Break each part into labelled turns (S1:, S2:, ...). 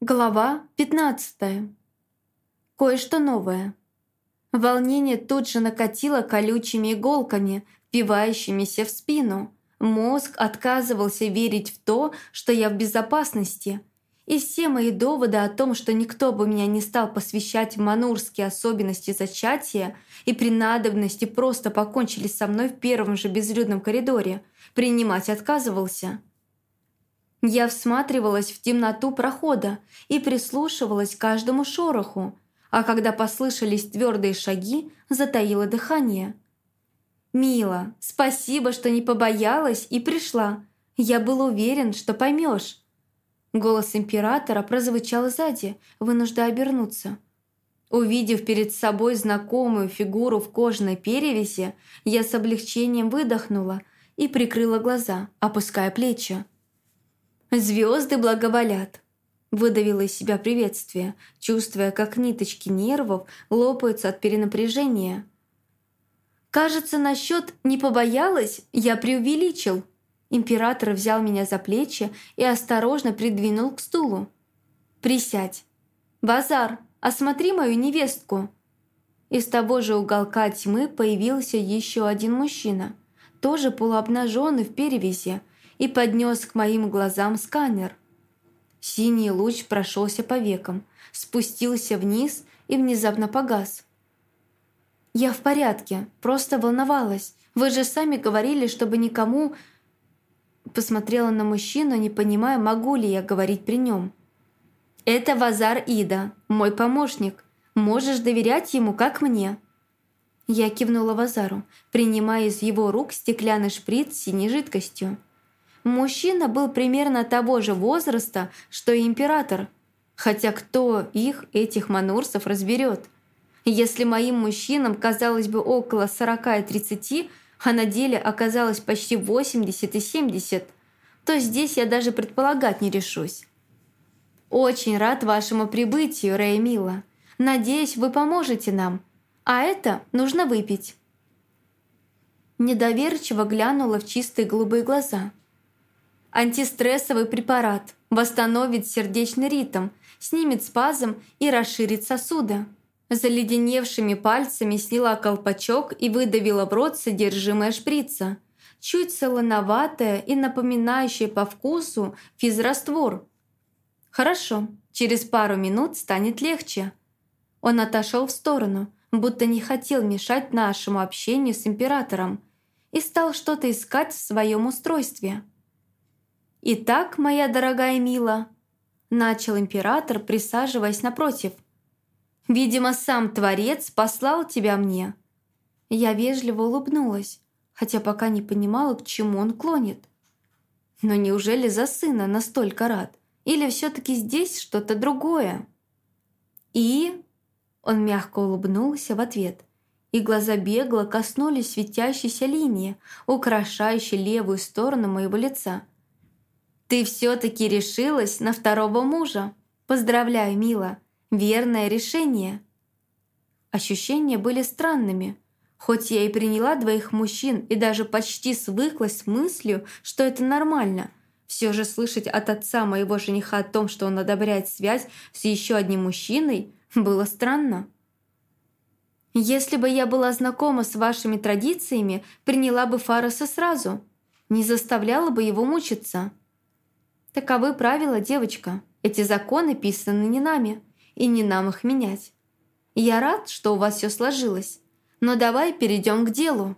S1: Глава 15. Кое-что новое. Волнение тут же накатило колючими иголками, впивающимися в спину. Мозг отказывался верить в то, что я в безопасности. И все мои доводы о том, что никто бы меня не стал посвящать манурские особенности зачатия и при надобности просто покончили со мной в первом же безлюдном коридоре, принимать отказывался. Я всматривалась в темноту прохода и прислушивалась к каждому шороху, а когда послышались твердые шаги, затаила дыхание. «Мила, спасибо, что не побоялась и пришла. Я был уверен, что поймешь. Голос императора прозвучал сзади, вынуждая обернуться. Увидев перед собой знакомую фигуру в кожаной перевязи, я с облегчением выдохнула и прикрыла глаза, опуская плечи. Звезды благоволят!» Выдавила из себя приветствие, чувствуя, как ниточки нервов лопаются от перенапряжения. «Кажется, насчет «не побоялась» я преувеличил». Император взял меня за плечи и осторожно придвинул к стулу. «Присядь. Базар, осмотри мою невестку». Из того же уголка тьмы появился еще один мужчина, тоже полуобнаженный в перевязи, и поднес к моим глазам сканер. Синий луч прошелся по векам, спустился вниз и внезапно погас. «Я в порядке, просто волновалась. Вы же сами говорили, чтобы никому...» Посмотрела на мужчину, не понимая, могу ли я говорить при нем. «Это Вазар Ида, мой помощник. Можешь доверять ему, как мне». Я кивнула Вазару, принимая из его рук стеклянный шприц с синей жидкостью. Мужчина был примерно того же возраста, что и император. Хотя кто их, этих манурсов, разберет? Если моим мужчинам казалось бы около 40 и 30, а на деле оказалось почти 80 и 70, то здесь я даже предполагать не решусь. «Очень рад вашему прибытию, Рэй Надеюсь, вы поможете нам. А это нужно выпить». Недоверчиво глянула в чистые голубые глаза – Антистрессовый препарат восстановит сердечный ритм, снимет спазм и расширит сосуды. Заледеневшими пальцами сняла колпачок и выдавила в рот содержимое шприца. Чуть солоноватое и напоминающее по вкусу физраствор. «Хорошо, через пару минут станет легче». Он отошел в сторону, будто не хотел мешать нашему общению с императором и стал что-то искать в своем устройстве. «Итак, моя дорогая Мила», – начал император, присаживаясь напротив. «Видимо, сам Творец послал тебя мне». Я вежливо улыбнулась, хотя пока не понимала, к чему он клонит. Но неужели за сына настолько рад? Или все-таки здесь что-то другое? И... Он мягко улыбнулся в ответ, и глаза бегло коснулись светящейся линии, украшающей левую сторону моего лица – «Ты все-таки решилась на второго мужа. Поздравляю, мила. Верное решение». Ощущения были странными. Хоть я и приняла двоих мужчин и даже почти свыклась с мыслью, что это нормально, все же слышать от отца моего жениха о том, что он одобряет связь с еще одним мужчиной, было странно. Если бы я была знакома с вашими традициями, приняла бы Фароса сразу, не заставляла бы его мучиться. Таковы правила, девочка. Эти законы писаны не нами, и не нам их менять. Я рад, что у вас все сложилось, но давай перейдем к делу».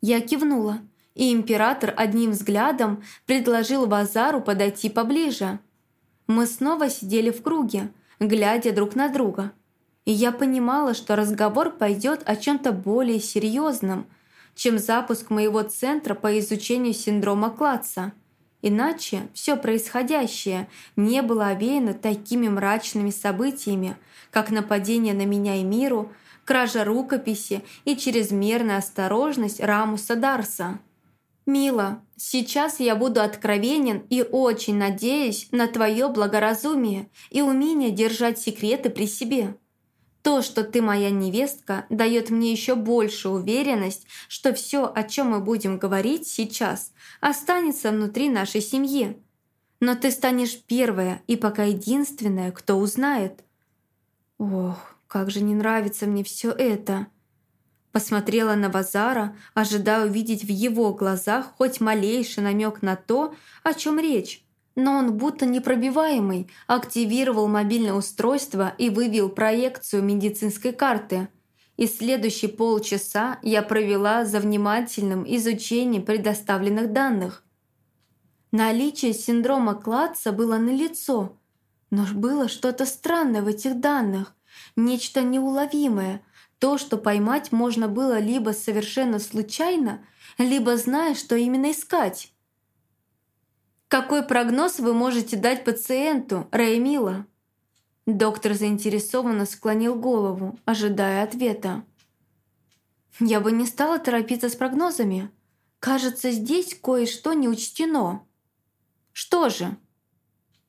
S1: Я кивнула, и император одним взглядом предложил Базару подойти поближе. Мы снова сидели в круге, глядя друг на друга. И я понимала, что разговор пойдет о чем-то более серьезном, чем запуск моего центра по изучению синдрома Клатца – Иначе все происходящее не было овеяно такими мрачными событиями, как нападение на меня и миру, кража рукописи и чрезмерная осторожность Рамуса Дарса. «Мила, сейчас я буду откровенен и очень надеюсь на твое благоразумие и умение держать секреты при себе. То, что ты моя невестка, дает мне еще большую уверенность, что все, о чем мы будем говорить сейчас, останется внутри нашей семьи. но ты станешь первая и пока единственная, кто узнает. Ох, как же не нравится мне все это. Посмотрела на Вазара, ожидая увидеть в его глазах хоть малейший намек на то, о чем речь. Но он будто непробиваемый, активировал мобильное устройство и вывел проекцию медицинской карты. И следующие полчаса я провела за внимательным изучением предоставленных данных. Наличие синдрома Кладца было налицо, но было что-то странное в этих данных, нечто неуловимое, то, что поймать можно было либо совершенно случайно, либо зная, что именно искать. Какой прогноз вы можете дать пациенту, Реймила? Доктор заинтересованно склонил голову, ожидая ответа. Я бы не стала торопиться с прогнозами. Кажется, здесь кое-что не учтено. Что же?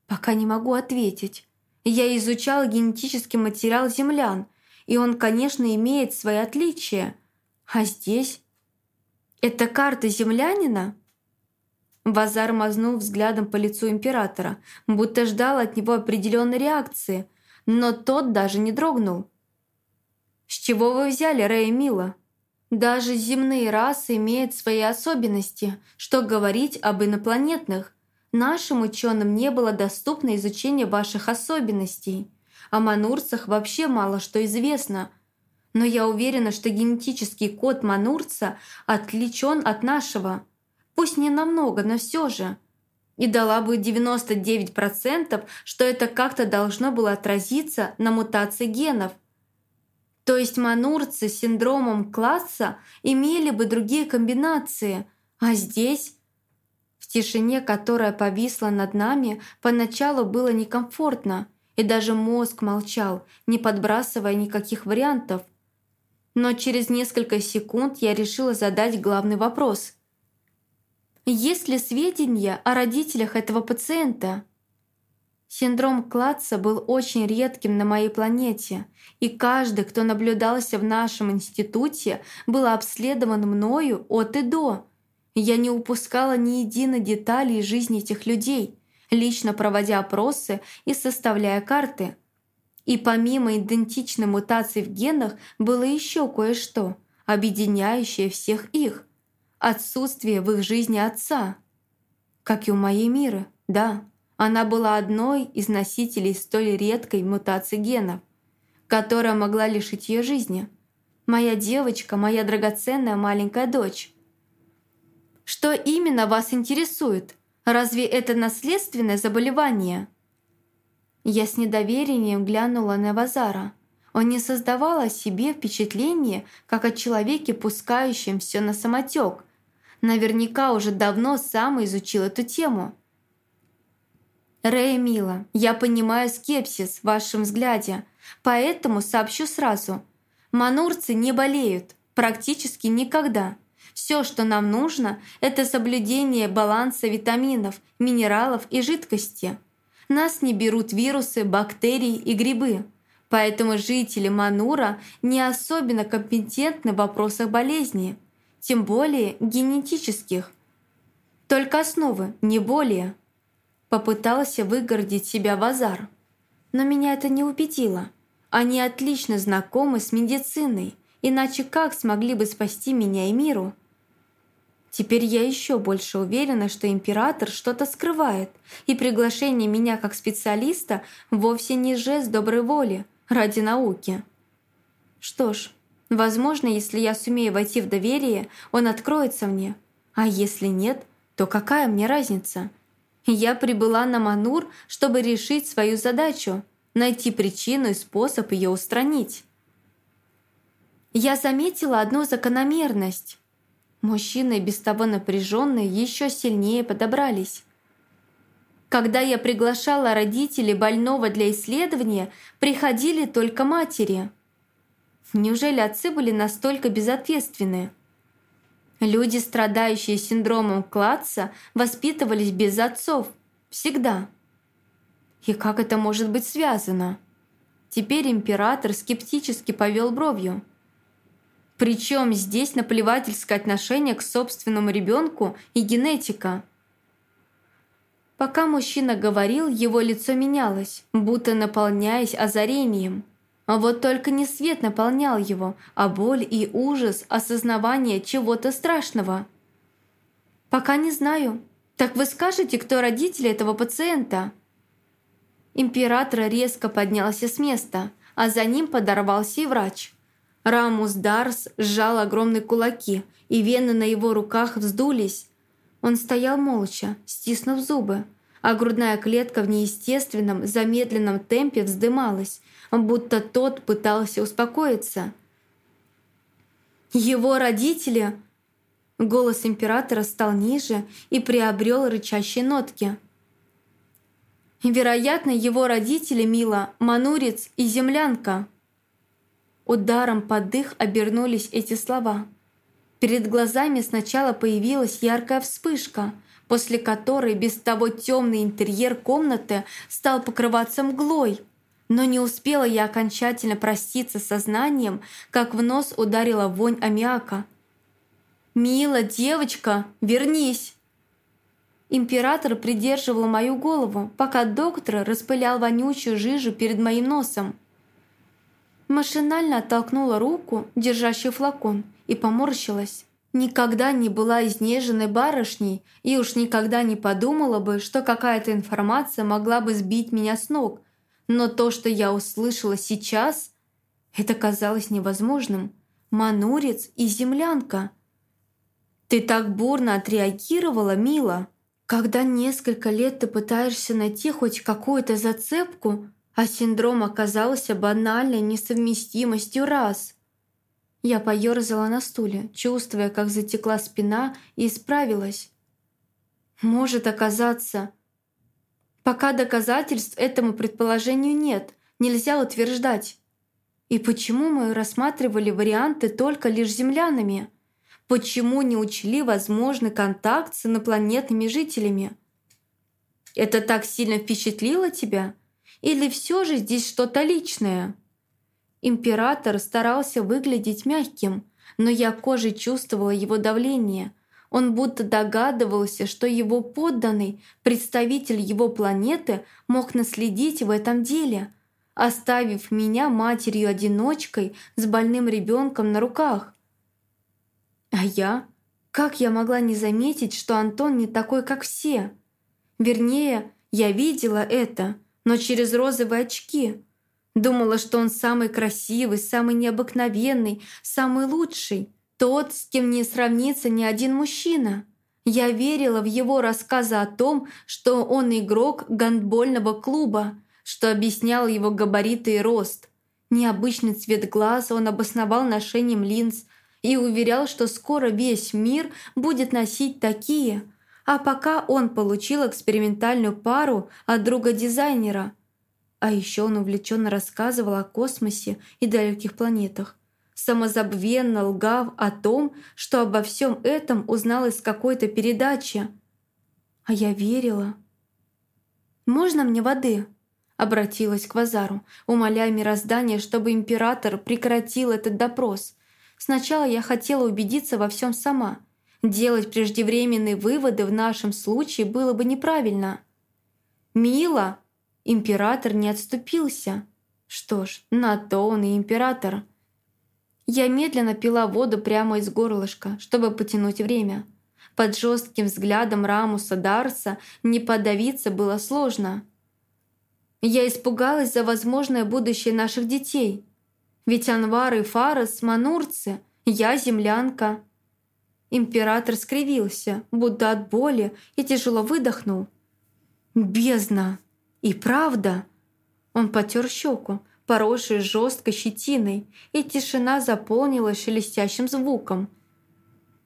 S1: Пока не могу ответить. Я изучала генетический материал землян, и он, конечно, имеет свои отличия. А здесь? Это карта землянина? Базар мазнул взглядом по лицу императора, будто ждал от него определенной реакции, но тот даже не дрогнул. «С чего вы взяли, Рэя Мила?» «Даже земные расы имеют свои особенности, что говорить об инопланетных. Нашим ученым не было доступно изучение ваших особенностей. О манурцах вообще мало что известно. Но я уверена, что генетический код манурца отличен от нашего» Пусть не намного, но все же. И дала бы 99%, что это как-то должно было отразиться на мутации генов. То есть манурцы с синдромом класса имели бы другие комбинации, а здесь... В тишине, которая повисла над нами, поначалу было некомфортно, и даже мозг молчал, не подбрасывая никаких вариантов. Но через несколько секунд я решила задать главный вопрос – есть ли сведения о родителях этого пациента? Синдром Клатца был очень редким на моей планете, и каждый, кто наблюдался в нашем институте, был обследован мною от и до. Я не упускала ни единой детали из жизни этих людей, лично проводя опросы и составляя карты. И помимо идентичной мутации в генах было еще кое-что, объединяющее всех их – отсутствие в их жизни отца. Как и у моей Миры, да, она была одной из носителей столь редкой мутации генов, которая могла лишить ее жизни. Моя девочка, моя драгоценная маленькая дочь. Что именно вас интересует? Разве это наследственное заболевание? Я с недоверием глянула на Вазара. Он не создавал о себе впечатление, как о человеке, пускающем все на самотек, наверняка уже давно сам изучил эту тему. Рэя Мила, я понимаю скепсис в вашем взгляде, поэтому сообщу сразу. Манурцы не болеют, практически никогда. Все, что нам нужно, это соблюдение баланса витаминов, минералов и жидкости. Нас не берут вирусы, бактерии и грибы. Поэтому жители Манура не особенно компетентны в вопросах болезни – тем более генетических. Только основы, не более. Попытался выгородить себя Вазар. Но меня это не убедило. Они отлично знакомы с медициной, иначе как смогли бы спасти меня и миру? Теперь я еще больше уверена, что император что-то скрывает, и приглашение меня как специалиста вовсе не жест доброй воли ради науки. Что ж, Возможно, если я сумею войти в доверие, он откроется мне. А если нет, то какая мне разница? Я прибыла на Манур, чтобы решить свою задачу, найти причину и способ ее устранить. Я заметила одну закономерность. Мужчины, без того напряженные, еще сильнее подобрались. Когда я приглашала родителей больного для исследования, приходили только матери – Неужели отцы были настолько безответственны? Люди, страдающие синдромом Клатца, воспитывались без отцов. Всегда. И как это может быть связано? Теперь император скептически повел бровью. Причем здесь наплевательское отношение к собственному ребенку и генетика? Пока мужчина говорил, его лицо менялось, будто наполняясь озарением. А вот только не свет наполнял его, а боль и ужас осознавания чего-то страшного. «Пока не знаю. Так вы скажете, кто родители этого пациента?» Император резко поднялся с места, а за ним подорвался и врач. Рамус Дарс сжал огромные кулаки, и вены на его руках вздулись, он стоял молча, стиснув зубы, а грудная клетка в неестественном, замедленном темпе вздымалась, будто тот пытался успокоиться. «Его родители...» Голос императора стал ниже и приобрел рычащие нотки. «Вероятно, его родители, Мила, Манурец и Землянка». Ударом под дых обернулись эти слова – Перед глазами сначала появилась яркая вспышка, после которой без того темный интерьер комнаты стал покрываться мглой. Но не успела я окончательно проститься сознанием, как в нос ударила вонь аммиака. «Мила, девочка, вернись!» Император придерживал мою голову, пока доктор распылял вонючую жижу перед моим носом. Машинально оттолкнула руку, держащую флакон, и поморщилась. Никогда не была изнеженной барышней и уж никогда не подумала бы, что какая-то информация могла бы сбить меня с ног. Но то, что я услышала сейчас, это казалось невозможным. Манурец и землянка. Ты так бурно отреагировала, мила. Когда несколько лет ты пытаешься найти хоть какую-то зацепку, а синдром оказался банальной несовместимостью раз – я поёрзала на стуле, чувствуя, как затекла спина и исправилась. Может оказаться... Пока доказательств этому предположению нет, нельзя утверждать. И почему мы рассматривали варианты только лишь землянами? Почему не учли возможный контакт с инопланетными жителями? Это так сильно впечатлило тебя? Или все же здесь что-то личное?» Император старался выглядеть мягким, но я кожей чувствовала его давление. Он будто догадывался, что его подданный, представитель его планеты, мог наследить в этом деле, оставив меня матерью-одиночкой с больным ребенком на руках. А я? Как я могла не заметить, что Антон не такой, как все? Вернее, я видела это, но через розовые очки – Думала, что он самый красивый, самый необыкновенный, самый лучший. Тот, с кем не сравнится ни один мужчина. Я верила в его рассказы о том, что он игрок гандбольного клуба, что объяснял его габариты и рост. Необычный цвет глаз он обосновал ношением линз и уверял, что скоро весь мир будет носить такие. А пока он получил экспериментальную пару от друга дизайнера – а еще он увлеченно рассказывал о космосе и далеких планетах, самозабвенно лгав о том, что обо всем этом узнал из какой-то передачи. А я верила. «Можно мне воды?» Обратилась к Вазару, умоляя мироздание, чтобы император прекратил этот допрос. Сначала я хотела убедиться во всем сама. Делать преждевременные выводы в нашем случае было бы неправильно. «Мила!» Император не отступился. Что ж, на то он и император. Я медленно пила воду прямо из горлышка, чтобы потянуть время. Под жестким взглядом Рамуса Дарса не подавиться было сложно. Я испугалась за возможное будущее наших детей. Ведь Анвар и Фарас – манурцы, я – землянка. Император скривился, будто от боли, и тяжело выдохнул. «Бездна!» И правда, он потер щеку, поросшей жесткой щетиной, и тишина заполнилась шелестящим звуком.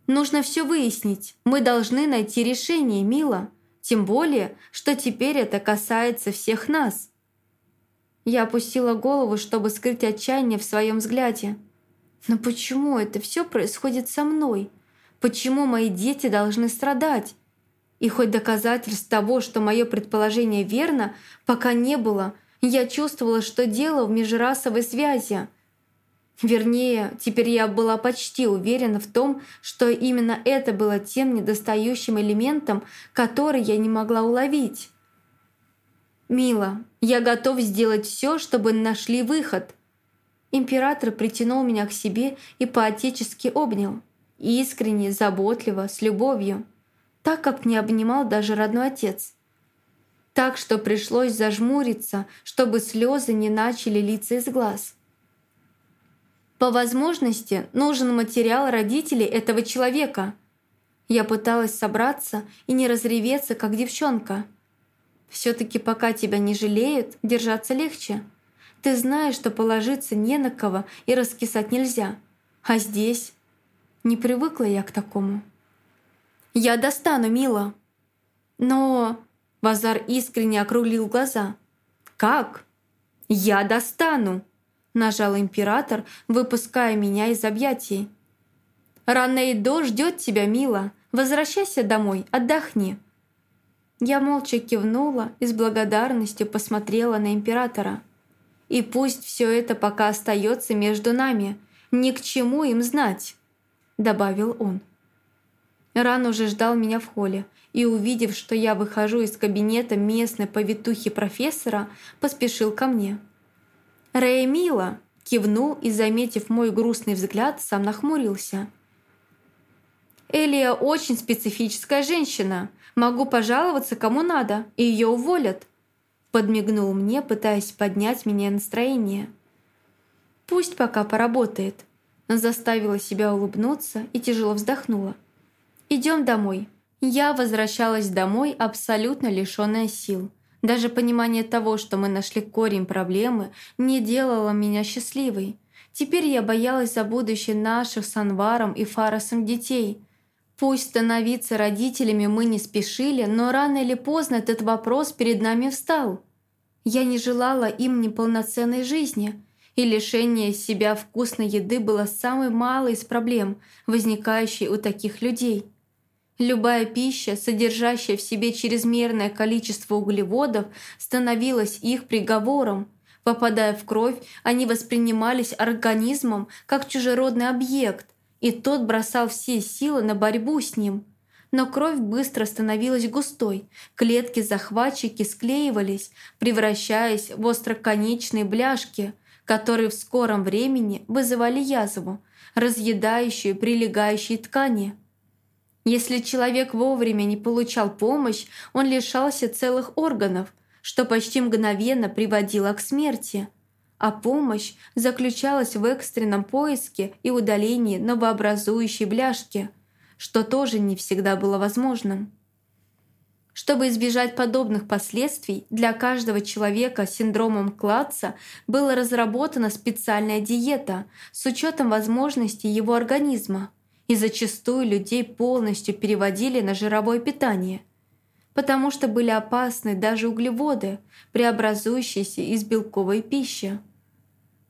S1: «Нужно все выяснить. Мы должны найти решение, Мила. Тем более, что теперь это касается всех нас». Я опустила голову, чтобы скрыть отчаяние в своем взгляде. «Но почему это все происходит со мной? Почему мои дети должны страдать? И хоть доказательств того, что мое предположение верно, пока не было, я чувствовала, что дело в межрасовой связи. Вернее, теперь я была почти уверена в том, что именно это было тем недостающим элементом, который я не могла уловить. «Мила, я готов сделать все, чтобы нашли выход». Император притянул меня к себе и поотечески обнял. Искренне, заботливо, с любовью. Так, как не обнимал даже родной отец. Так что пришлось зажмуриться, чтобы слезы не начали литься из глаз. По возможности нужен материал родителей этого человека. Я пыталась собраться и не разреветься, как девчонка. Все-таки пока тебя не жалеют, держаться легче. Ты знаешь, что положиться не на кого и раскисать нельзя. А здесь... Не привыкла я к такому. «Я достану, мила!» «Но...» Базар искренне округлил глаза. «Как?» «Я достану!» Нажал император, выпуская меня из объятий. «Ранейдо ждет тебя, мила. Возвращайся домой, отдохни». Я молча кивнула и с благодарностью посмотрела на императора. «И пусть все это пока остается между нами, ни к чему им знать», — добавил он. Ран уже ждал меня в холле, и, увидев, что я выхожу из кабинета местной повитухи профессора, поспешил ко мне. «Рэй, мила!» — кивнул и, заметив мой грустный взгляд, сам нахмурился. «Элия очень специфическая женщина. Могу пожаловаться кому надо, и ее уволят». Подмигнул мне, пытаясь поднять меня настроение. «Пусть пока поработает». Заставила себя улыбнуться и тяжело вздохнула. «Идем домой». Я возвращалась домой абсолютно лишённая сил. Даже понимание того, что мы нашли корень проблемы, не делало меня счастливой. Теперь я боялась за будущее наших с Анваром и Фарасом детей – Пусть становиться родителями мы не спешили, но рано или поздно этот вопрос перед нами встал. Я не желала им неполноценной жизни, и лишение себя вкусной еды было самой малой из проблем, возникающей у таких людей. Любая пища, содержащая в себе чрезмерное количество углеводов, становилась их приговором. Попадая в кровь, они воспринимались организмом как чужеродный объект, и тот бросал все силы на борьбу с ним. Но кровь быстро становилась густой, клетки-захватчики склеивались, превращаясь в остроконечные бляшки, которые в скором времени вызывали язву, разъедающую прилегающие ткани. Если человек вовремя не получал помощь, он лишался целых органов, что почти мгновенно приводило к смерти – а помощь заключалась в экстренном поиске и удалении новообразующей бляшки, что тоже не всегда было возможным. Чтобы избежать подобных последствий, для каждого человека с синдромом Клатца была разработана специальная диета с учетом возможностей его организма, и зачастую людей полностью переводили на жировое питание, потому что были опасны даже углеводы, преобразующиеся из белковой пищи.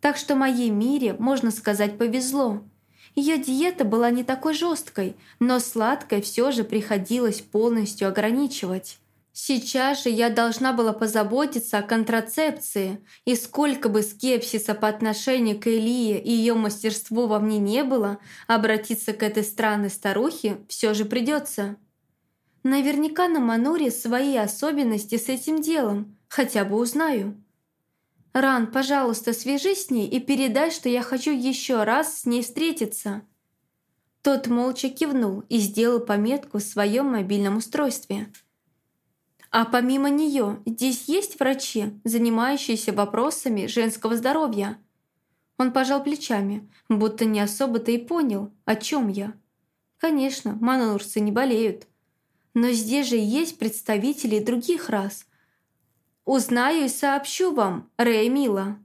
S1: Так что моей Мире, можно сказать, повезло. Ее диета была не такой жесткой, но сладкой все же приходилось полностью ограничивать. Сейчас же я должна была позаботиться о контрацепции, и сколько бы скепсиса по отношению к Элии и ее мастерству во мне не было, обратиться к этой странной старухе все же придется. Наверняка на Мануре свои особенности с этим делом, хотя бы узнаю. «Ран, пожалуйста, свяжись с ней и передай, что я хочу еще раз с ней встретиться». Тот молча кивнул и сделал пометку в своем мобильном устройстве. «А помимо нее здесь есть врачи, занимающиеся вопросами женского здоровья?» Он пожал плечами, будто не особо-то и понял, о чем я. «Конечно, манурцы не болеют. Но здесь же есть представители других рас, Узнаю и сообщу вам, Рэй Мила».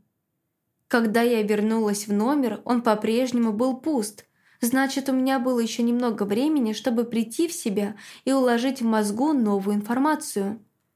S1: Когда я вернулась в номер, он по-прежнему был пуст. Значит, у меня было еще немного времени, чтобы прийти в себя и уложить в мозгу новую информацию.